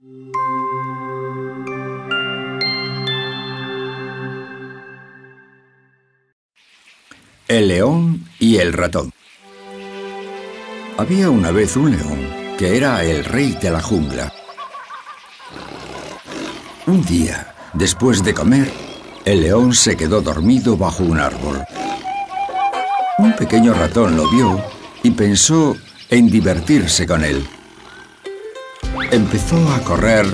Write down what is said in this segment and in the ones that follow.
El león y el ratón. Había una vez un león que era el rey de la jungla. Un día, después de comer, el león se quedó dormido bajo un árbol. Un pequeño ratón lo vio y pensó en divertirse con él. Empezó a correr,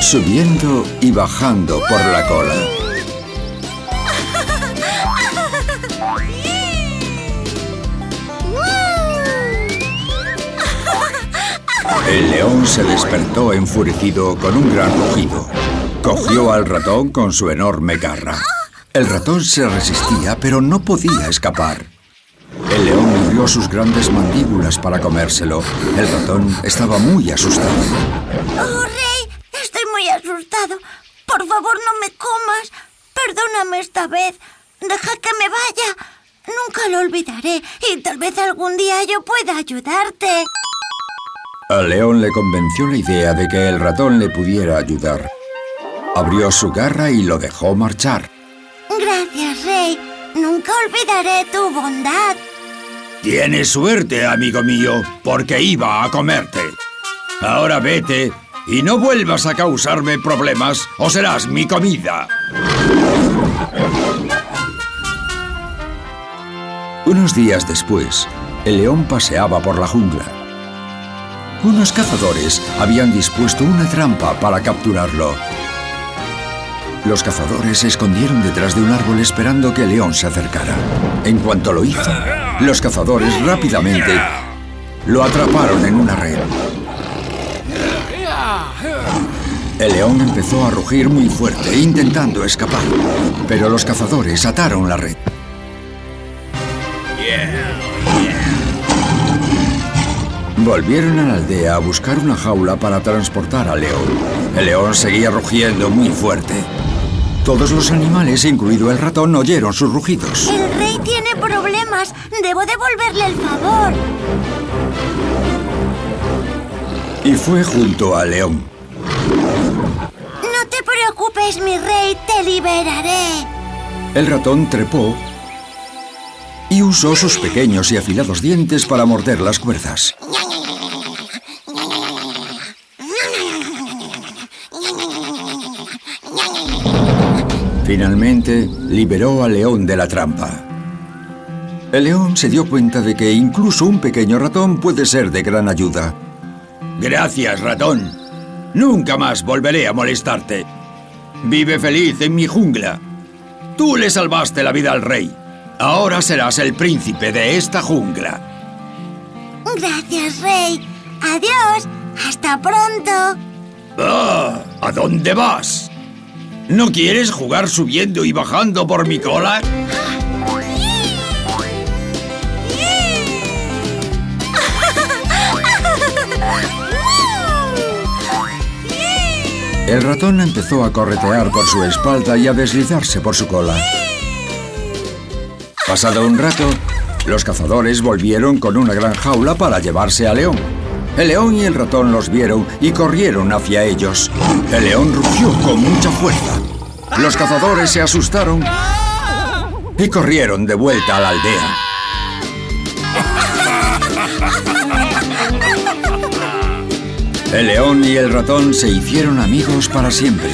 subiendo y bajando por la cola. El león se despertó enfurecido con un gran rugido. Cogió al ratón con su enorme garra. El ratón se resistía, pero no podía escapar. El león abrió sus grandes mandíbulas para comérselo. El ratón estaba muy asustado. ¡Oh, Rey! Estoy muy asustado. Por favor, no me comas. Perdóname esta vez. Deja que me vaya. Nunca lo olvidaré y tal vez algún día yo pueda ayudarte. Al león le convenció la idea de que el ratón le pudiera ayudar. Abrió su garra y lo dejó marchar. Gracias, Rey. Nunca olvidaré tu bondad. Tienes suerte, amigo mío, porque iba a comerte. Ahora vete y no vuelvas a causarme problemas o serás mi comida. Unos días después, el león paseaba por la jungla. Unos cazadores habían dispuesto una trampa para capturarlo. Los cazadores se escondieron detrás de un árbol esperando que el león se acercara. En cuanto lo hizo, los cazadores rápidamente lo atraparon en una red. El león empezó a rugir muy fuerte, intentando escapar, pero los cazadores ataron la red. Volvieron a la aldea a buscar una jaula para transportar al león. El león seguía rugiendo muy fuerte. Todos los animales, incluido el ratón, oyeron sus rugidos. El rey tiene problemas. Debo devolverle el favor. Y fue junto al león. No te preocupes, mi rey. Te liberaré. El ratón trepó y usó sus pequeños y afilados dientes para morder las cuerdas. Finalmente, liberó al león de la trampa. El león se dio cuenta de que incluso un pequeño ratón puede ser de gran ayuda. Gracias, ratón. Nunca más volveré a molestarte. Vive feliz en mi jungla. Tú le salvaste la vida al rey. Ahora serás el príncipe de esta jungla. Gracias, rey. Adiós. Hasta pronto. Ah, ¿A dónde vas? ¿No quieres jugar subiendo y bajando por mi cola? El ratón empezó a corretear por su espalda y a deslizarse por su cola. Pasado un rato, los cazadores volvieron con una gran jaula para llevarse a León. El león y el ratón los vieron y corrieron hacia ellos. El león rugió con mucha fuerza. Los cazadores se asustaron y corrieron de vuelta a la aldea. El león y el ratón se hicieron amigos para siempre.